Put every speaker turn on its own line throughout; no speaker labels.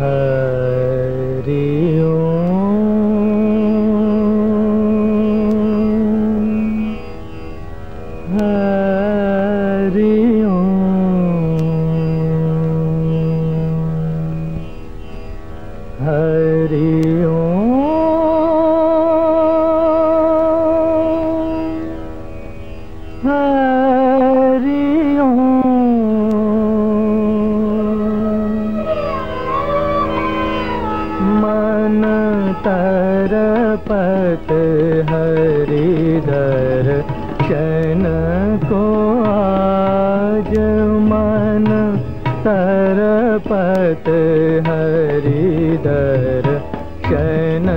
हरि तरपत हरिधर शन को आज मन तरपत हरिधर शन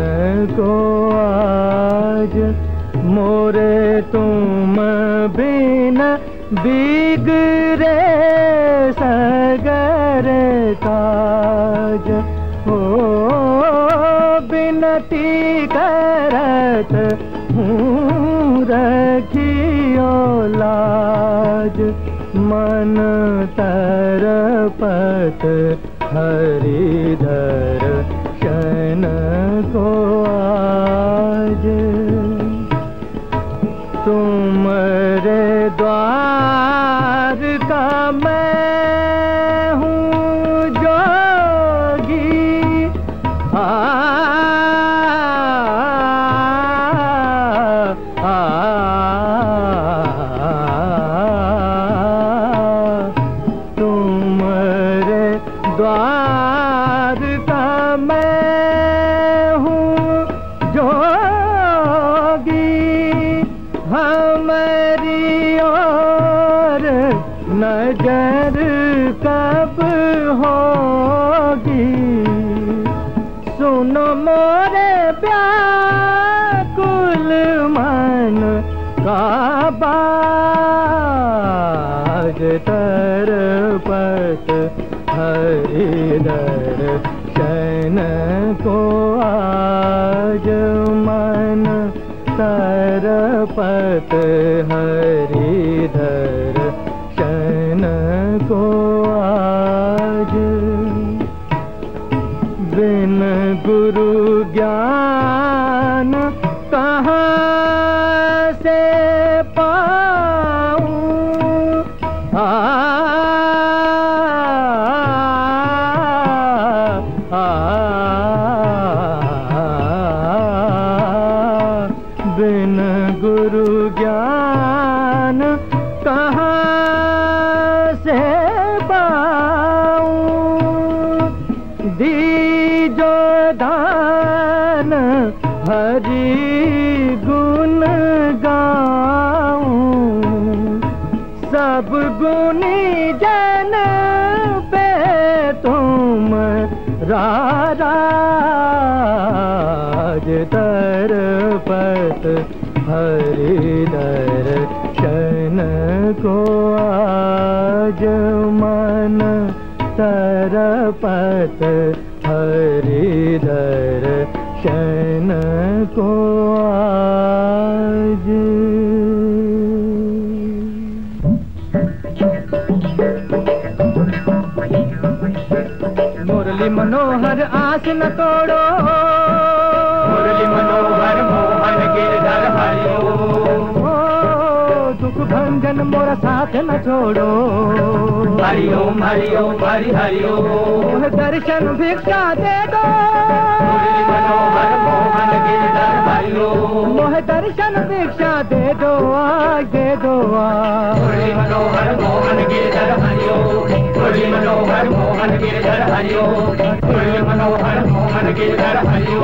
को आज मोरे तुम बिन बिगरे सगर काज हो बिनती करत रखियो लाज। मन तरपत हरिधर शन को आज। तुम रे नज़र कब होगी। सुनो मोरे व्याकुल मन का बाज तरपत हरिधर चैन को आज मन तर तरपत हरिधर शन को आज बिन गुरु ज्ञान कहाँ से पाऊँ? आ, दीजो दान, हरि गुण गाऊं। सब गुनी जन पे तुम राज तरपत हरिधर शन को आज तरपत हरिधर शन को आज। मुरली मनोहर आस न तोड़ो।
मुरली मनोहर मोहन गिरधर हरिओ।
ओ, दुख मोरा साथ न छोड़ो।
हरिओम हरिओम हरि हरिओम।
मोह दर्शन भिक्षा दे दो।
मनोहर मोहन गिरधर हरिओ
मोह दर्शन भिक्षा दे दो आज दे दो। आज
मनोहर मोहन गिरधर हरिओ मुरली मनोहर मोहन गिरधर हरिओ मुरली मनोहर मोहन गिरधर हरिओ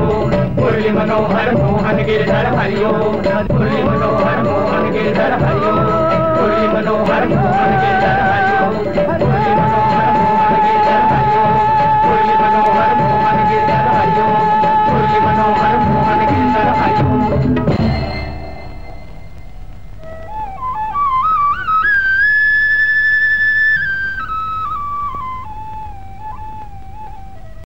मुरली मनोहर मोहन गिरधर हरिओ मुरली मनोहर मोहन मुरली मनोहर मुरली मनोहर